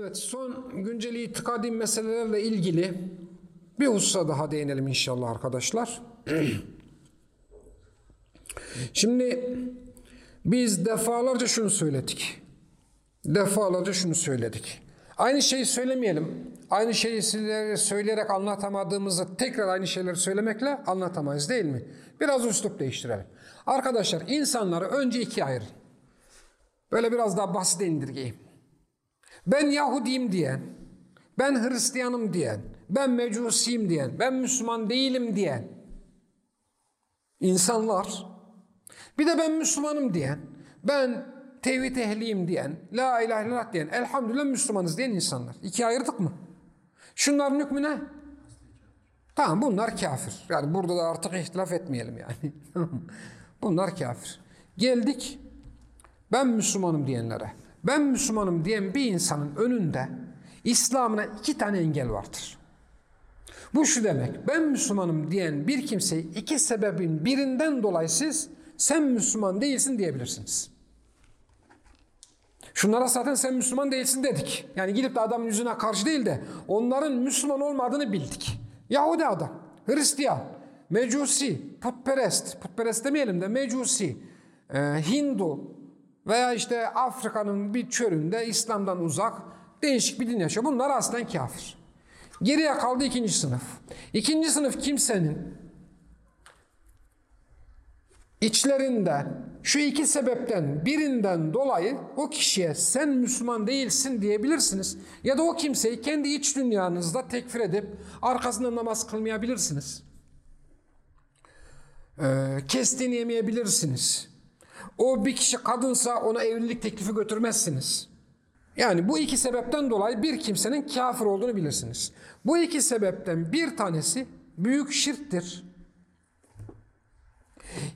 Evet, son güncel itikadi meselelerle ilgili bir hususa daha değinelim inşallah arkadaşlar. Şimdi biz defalarca şunu söyledik. Defalarca şunu söyledik. Aynı şeyi söylemeyelim. Aynı şeyi söyleyerek anlatamadığımızı tekrar aynı şeyleri söylemekle anlatamayız değil mi? Biraz üslup değiştirelim. Arkadaşlar insanları önce ikiye ayırın. Böyle biraz daha basit indirgeyim. Ben Yahudiyim diyen, ben Hristiyanım diyen, ben Mecusiyim diyen, ben Müslüman değilim diyen insanlar, bir de ben Müslümanım diyen, ben tevhid ehliyim diyen, la ilahe illallah diyen, elhamdülillah Müslümanız diyen insanlar. İkiye ayırdık mı? Şunların hükmü ne? Tamam bunlar kafir. Yani burada da artık ihtilaf etmeyelim yani. bunlar kafir. Geldik ben Müslümanım diyenlere. Ben Müslümanım diyen bir insanın önünde İslam'ına iki tane engel vardır. Bu şu demek, ben Müslümanım diyen bir kimseyi iki sebebin birinden dolayı siz sen Müslüman değilsin diyebilirsiniz. Şunlara zaten sen Müslüman değilsin dedik. Yani gidip de adamın yüzüne karşı değil de onların Müslüman olmadığını bildik. Yahudi adam, Hristiyan, Mecusi, putperest, putperest demeyelim de Mecusi, e, Hindu veya işte Afrika'nın bir çölünde İslam'dan uzak değişik bir din yaşıyor. Bunlar aslen kafir. Geriye kaldı ikinci sınıf. İkinci sınıf kimsenin içlerinden şu iki sebepten birinden dolayı o kişiye sen Müslüman değilsin diyebilirsiniz. Ya da o kimseyi kendi iç dünyanızda tekfir edip arkasında namaz kılmayabilirsiniz. Ee, kestiğini yemeyebilirsiniz. O bir kişi kadınsa ona evlilik teklifi götürmezsiniz. Yani bu iki sebepten dolayı bir kimsenin kafir olduğunu bilirsiniz. Bu iki sebepten bir tanesi büyük şirktir.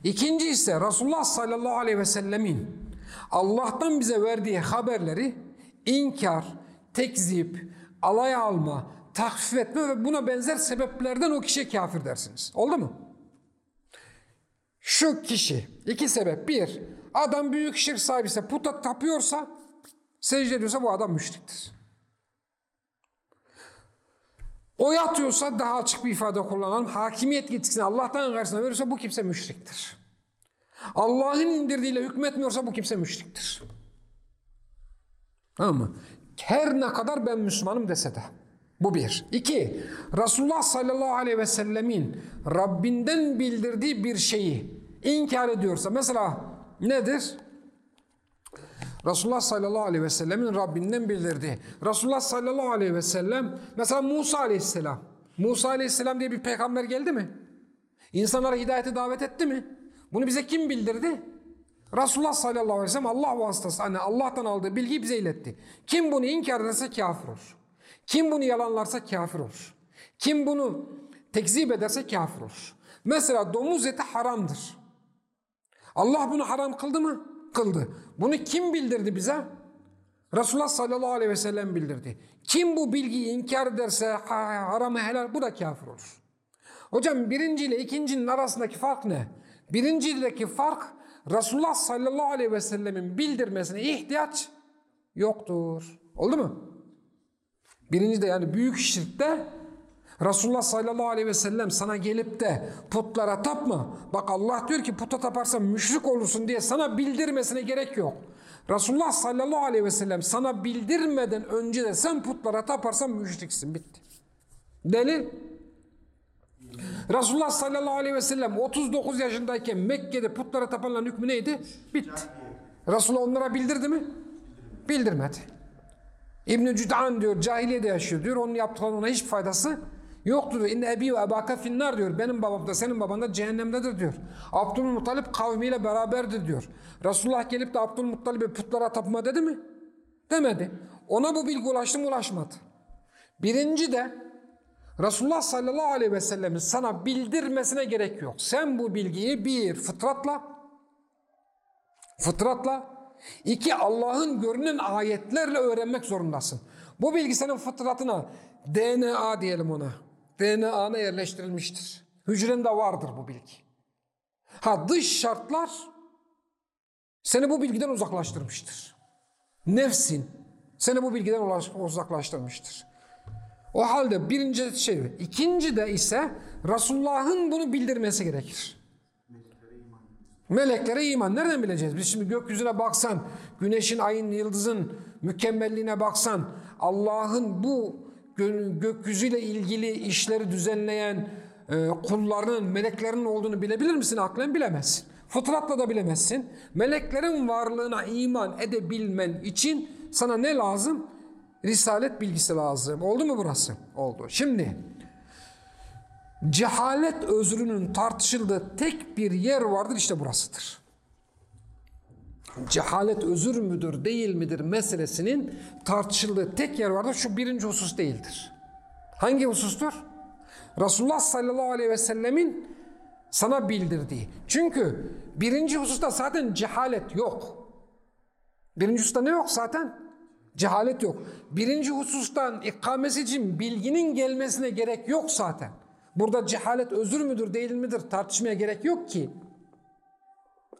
İkinci ise Resulullah sallallahu aleyhi ve sellemin Allah'tan bize verdiği haberleri inkar, tekzip, alay alma, takfif etme ve buna benzer sebeplerden o kişiye kafir dersiniz. Oldu mu? Şu kişi, iki sebep. Bir, adam büyük şirk sahibi ise puta tapıyorsa, secde ediyorsa bu adam müşriktir. O yatıyorsa daha açık bir ifade kullanalım. Hakimiyet yetkisini Allah'tan karşısına verirse bu kimse müşriktir. Allah'ın indirdiğiyle hükmetmiyorsa bu kimse müşriktir. Tamam mı? Her ne kadar ben Müslümanım dese de. Bu bir. İki, Resulullah sallallahu aleyhi ve sellemin Rabbinden bildirdiği bir şeyi inkar ediyorsa, mesela nedir? Resulullah sallallahu aleyhi ve sellemin Rabbinden bildirdiği. Resulullah sallallahu aleyhi ve sellem, mesela Musa aleyhisselam. Musa aleyhisselam diye bir peygamber geldi mi? İnsanlara hidayete davet etti mi? Bunu bize kim bildirdi? Resulullah sallallahu aleyhi ve sellem Allah vasıtası, hani Allah'tan aldığı bilgiyi bize iletti. Kim bunu inkar ederse kafir olur. Kim bunu yalanlarsa kafir olur. Kim bunu tekzip ederse kafir olur. Mesela domuz eti haramdır. Allah bunu haram kıldı mı? Kıldı. Bunu kim bildirdi bize? Resulullah sallallahu aleyhi ve sellem bildirdi. Kim bu bilgiyi inkar ederse haramı helal bu da kafir olur. Hocam birinci ile ikincinin arasındaki fark ne? Birincildeki fark Resulullah sallallahu aleyhi ve sellemin bildirmesine ihtiyaç yoktur. Oldu mu? Birinci de yani büyük şirkte Resulullah sallallahu aleyhi ve sellem sana gelip de putlara tapma. Bak Allah diyor ki puta taparsan müşrik olursun diye sana bildirmesine gerek yok. Resulullah sallallahu aleyhi ve sellem sana bildirmeden önce de sen putlara taparsan müşriksin. Bitti. Delil? Resulullah sallallahu aleyhi ve sellem 39 yaşındayken Mekke'de putlara tapanların hükmü neydi? Bitti. Resulullah onlara bildirdi mi? Bildirmedi. İbn-i Cüd'an diyor cahiliyede yaşıyor diyor. Onun yaptıklarının ona hiçbir faydası yoktur diyor. İnne ebi ve ebaka finnar diyor. Benim babam da senin baban da cehennemdedir diyor. Abdülmuttalip kavmiyle beraberdir diyor. Resulullah gelip de Abdülmuttalip'e putlara tapma dedi mi? Demedi. Ona bu bilgi ulaştı mı ulaşmadı. Birinci de Resulullah sallallahu aleyhi ve sellemin sana bildirmesine gerek yok. Sen bu bilgiyi bir fıtratla fıtratla iki Allah'ın görünen ayetlerle öğrenmek zorundasın. Bu bilgi senin fıtratına DNA diyelim ona. DNA'na yerleştirilmiştir. Hücrende vardır bu bilgi. Ha dış şartlar seni bu bilgiden uzaklaştırmıştır. Nefsin, Seni bu bilgiden uzaklaştırmıştır. O halde birinci şey. ikinci de ise Resulullah'ın bunu bildirmesi gerekir. Meleklere iman. Nereden bileceğiz? Biz şimdi gökyüzüne baksan, güneşin, ayın, yıldızın mükemmelliğine baksan, Allah'ın bu gökyüzüyle ilgili işleri düzenleyen e, kullarının, meleklerin olduğunu bilebilir misin? Aklen bilemezsin. Fıtratla da bilemezsin. Meleklerin varlığına iman edebilmen için sana ne lazım? Risalet bilgisi lazım. Oldu mu burası? Oldu. Şimdi cehalet özrünün tartışıldığı tek bir yer vardır işte burasıdır. Cehalet özür müdür değil midir meselesinin tartışıldığı tek yer vardır. Şu birinci husus değildir. Hangi husustur? Resulullah sallallahu aleyhi ve sellemin sana bildirdiği. Çünkü birinci hususta zaten cehalet yok. Birinci hususta ne yok zaten? Cehalet yok. Birinci husustan ikamesi için bilginin gelmesine gerek yok zaten. Burada cehalet özür müdür değil midir tartışmaya gerek yok ki.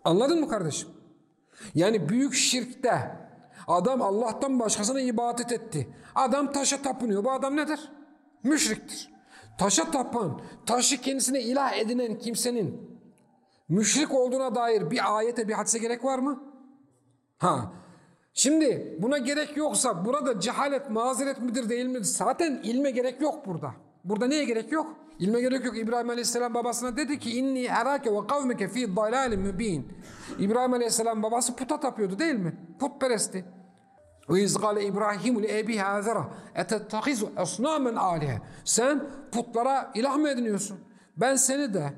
Anladın mı kardeşim? Yani büyük şirkte adam Allah'tan başkasına ibadet etti. Adam taşa tapınıyor. Bu adam nedir? Müşriktir. Taşa tapan, taşı kendisine ilah edinen kimsenin müşrik olduğuna dair bir ayete bir hadise gerek var mı? Ha. Şimdi buna gerek yoksa burada cehalet mazeret midir değil midir? Zaten ilme gerek yok burada. Burada neye gerek yok? İlme gerek yok. İbrahim Aleyhisselam babasına dedi ki inni erake ve kavmeke fi dalalim mübin. İbrahim Aleyhisselam babası puta tapıyordu değil mi? Putperestti. Ve iz gale İbrahimu li ebi hazara etettehizu esnamen alihe. Sen putlara ilah mı ediniyorsun? Ben seni de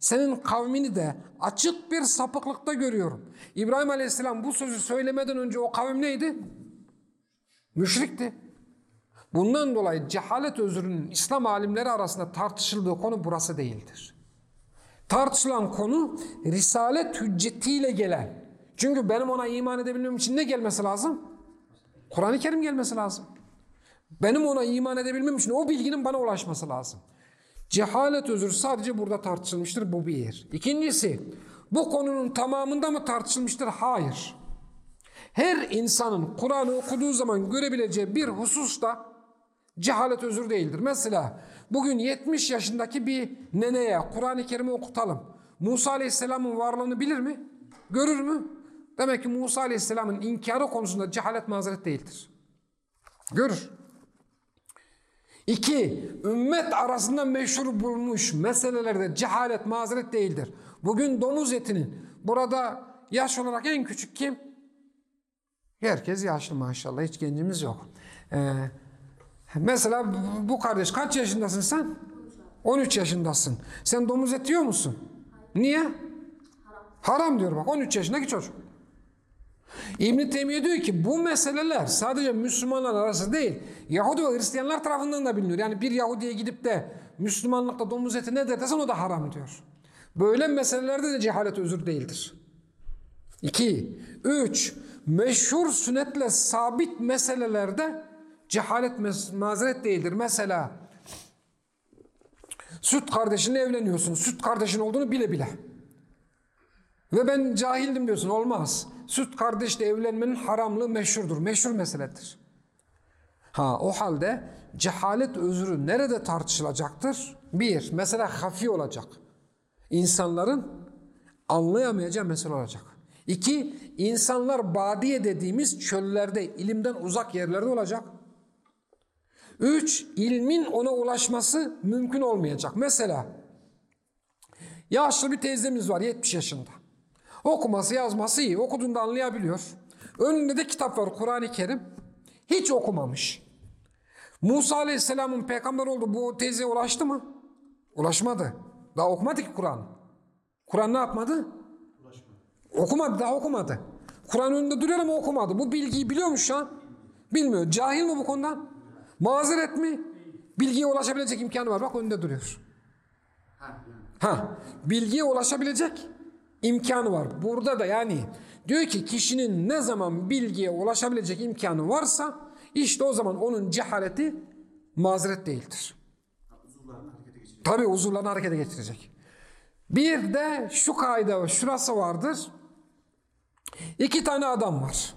senin kavmini de açık bir sapıklıkta görüyorum. İbrahim Aleyhisselam bu sözü söylemeden önce o kavim neydi? Müşrikti. Bundan dolayı cehalet özrünün İslam alimleri arasında tartışıldığı konu burası değildir. Tartışılan konu risalet hüccetiyle gelen. Çünkü benim ona iman edebilmem için ne gelmesi lazım? Kur'an-ı Kerim gelmesi lazım. Benim ona iman edebilmem için o bilginin bana ulaşması lazım. Cehalet özrü sadece burada tartışılmıştır. Bu bir. İkincisi, bu konunun tamamında mı tartışılmıştır? Hayır. Her insanın Kur'an'ı okuduğu zaman görebileceği bir hususta cehalet özür değildir. Mesela bugün 70 yaşındaki bir neneye Kur'an-ı Kerim'i okutalım. Musa Aleyhisselam'ın varlığını bilir mi? Görür mü? Demek ki Musa Aleyhisselam'ın inkarı konusunda cehalet mazeret değildir. Görür. İki, ümmet arasında meşhur bulmuş meselelerde cehalet mazeret değildir. Bugün domuz etinin burada yaş olarak en küçük kim? Herkes yaşlı maşallah hiç gencimiz yok. Ee, mesela bu kardeş kaç yaşındasın sen? 13 yaşındasın. Sen domuz eti yiyor musun? Niye? Haram. Diyor bak 13 yaşındaki çocuk. İbn Teymiye diyor ki bu meseleler sadece Müslümanlar arası değil, Yahudi ve Hristiyanlar tarafından da biliniyor. Yani bir Yahudiye gidip de Müslümanlıkta domuz eti ne desen o da haram diyor. Böyle meselelerde de cehalet özür değildir. İki, üç, meşhur sünnetle sabit meselelerde cehalet mazeret değildir. Mesela süt kardeşinle evleniyorsun. Süt kardeşin olduğunu bile bile. Ve ben cahildim diyorsun. Olmaz. Süt kardeşle evlenmenin haramlığı meşhurdur. Meşhur meseledir. Ha o halde cehalet özrü nerede tartışılacaktır? Bir, mesela hafi olacak. İnsanların anlayamayacağı mesele olacak. İki, insanlar badiye dediğimiz çöllerde, ilimden uzak yerlerde olacak. Üç, ilmin ona ulaşması mümkün olmayacak. Mesela yaşlı bir teyzemiz var 70 yaşında. Okuması yazması iyi. Okuduğunda anlayabiliyor. Önünde de kitap var Kur'an-ı Kerim. Hiç okumamış. Musa Aleyhisselam'ın peygamber oldu. Bu teyzeye ulaştı mı? Ulaşmadı. Daha okumadı ki Kur'an. Kur'an ne yapmadı? Ulaşmadı. Okumadı daha okumadı. Kur'an önünde duruyor ama okumadı. Bu bilgiyi biliyormuş şu an. Bilmiyor. Cahil mi bu konuda? Mazeret mi? Bilgiye ulaşabilecek imkanı var. Bak önünde duruyor. Ha, bilgiye ulaşabilecek imkanı var. Burada da yani diyor ki kişinin ne zaman bilgiye ulaşabilecek imkanı varsa işte o zaman onun cehaleti mazeret değildir. Tabi uzuvlarını harekete geçirecek. Bir de şu kaide şurası vardır. İki tane adam var.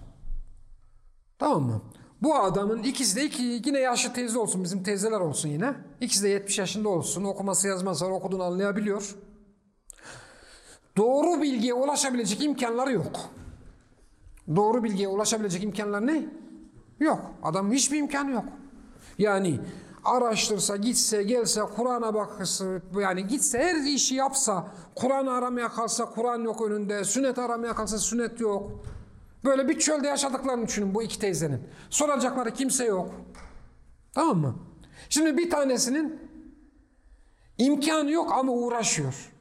Tamam mı? Bu adamın ikisi de iki, yine yaşlı teyze olsun bizim teyzeler olsun yine. İkisi de 70 yaşında olsun okuması yazması var okuduğunu anlayabiliyor. Doğru bilgiye ulaşabilecek imkanları yok. Doğru bilgiye ulaşabilecek imkanlar ne? Yok. Adamın hiçbir imkanı yok. Yani araştırsa, gitse, gelse, Kur'an'a bakırsa, yani gitse her işi yapsa, Kur'an aramaya kalsa Kur'an yok önünde, sünnet aramaya kalsa sünnet yok. Böyle bir çölde yaşadıklarını düşünün bu iki teyzenin. Soracakları kimse yok. Tamam mı? Şimdi bir tanesinin imkanı yok ama uğraşıyor.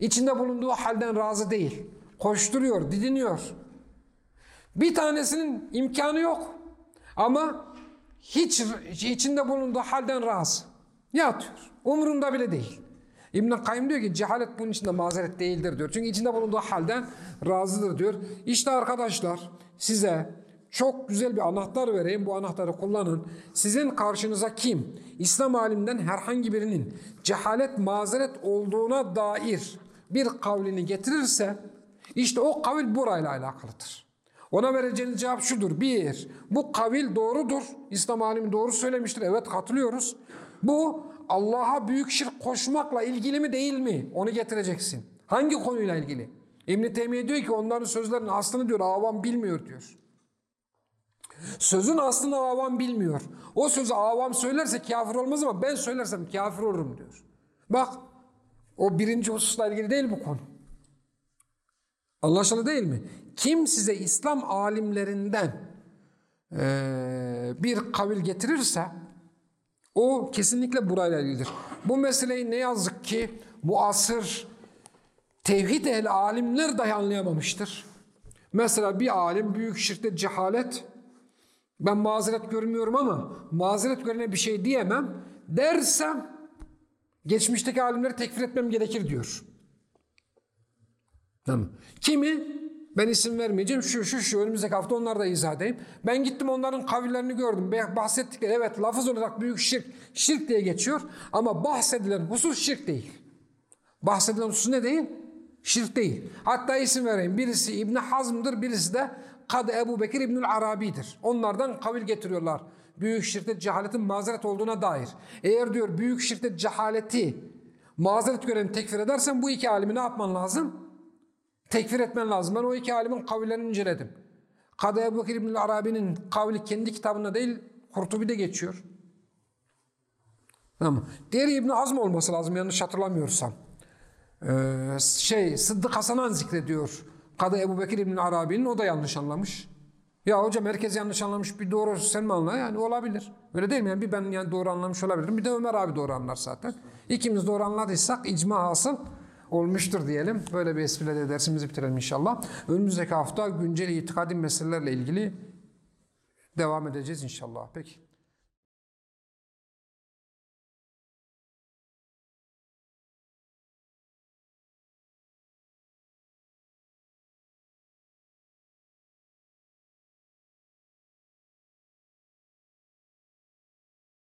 İçinde bulunduğu halden razı değil. Koşturuyor, didiniyor. Bir tanesinin imkanı yok ama hiç içinde bulunduğu halden razı. Yatıyor. Umurunda bile değil. İbn-i Kayyum diyor ki cehalet bunun içinde mazeret değildir diyor. Çünkü içinde bulunduğu halden razıdır diyor. İşte arkadaşlar size çok güzel bir anahtar vereyim. Bu anahtarı kullanın. Sizin karşınıza kim? İslam alimden herhangi birinin cehalet mazeret olduğuna dair bir kavlini getirirse işte o kavil burayla alakalıdır. Ona vereceğiniz cevap şudur. Bir, bu kavil doğrudur. İslam alimi doğru söylemiştir. Evet katılıyoruz. Bu Allah'a büyük şirk koşmakla ilgili mi değil mi? Onu getireceksin. Hangi konuyla ilgili? İbn-i Teymiye diyor ki onların sözlerinin aslını diyor avam bilmiyor diyor. Sözün aslını avam bilmiyor. O sözü avam söylerse kafir olmaz ama ben söylersem kafir olurum diyor. Bak o birinci hususla ilgili değil bu konu. Anlaşıldı değil mi? Kim size İslam alimlerinden eee, bir kavil getirirse o kesinlikle burayla ilgilidir. Bu meseleyi ne yazık ki bu asır tevhid ehli alimler dahi anlayamamıştır. Mesela bir alim büyük şirkte cehalet ben mazeret görmüyorum ama mazeret görene bir şey diyemem dersem geçmişteki alimleri tekfir etmem gerekir diyor. Tamam. Kimi? Ben isim vermeyeceğim. Şu şu şu önümüzdeki hafta onları da izah edeyim. Ben gittim onların kavillerini gördüm. Bahsettikleri evet lafız olarak büyük şirk, şirk diye geçiyor. Ama bahsedilen husus şirk değil. Bahsedilen husus ne değil? Şirk değil. Hatta isim vereyim. Birisi İbni Hazm'dır, birisi de Kadı Ebu Bekir İbnül Arabi'dir. Onlardan kavil getiriyorlar. Büyük şirkte cehaletin mazeret olduğuna dair. Eğer diyor büyük şirkte cehaleti mazeret gören tekfir edersen bu iki alimi ne yapman lazım? Tekfir etmen lazım. Ben o iki alimin kavillerini inceledim. Kadı Ebu Bekir İbn Arabi'nin kavli kendi kitabında değil, Kurtubi'de geçiyor. Tamam. Diğeri İbn Hazm olması lazım yanlış hatırlamıyorsam. Ee, şey Sıddık Hasanan zikrediyor. Kadı Ebu Bekir İbn Arabi'nin o da yanlış anlamış. Ya hocam herkes yanlış anlamış bir doğru sen mi anla? Yani olabilir. Öyle değil mi? Yani bir ben yani doğru anlamış olabilirim. Bir de Ömer abi doğru anlar zaten. İkimiz doğru anladıysak icma hasıl olmuştur diyelim. Böyle bir espriyle de dersimizi bitirelim inşallah. Önümüzdeki hafta güncel itikadi meselelerle ilgili devam edeceğiz inşallah. Peki.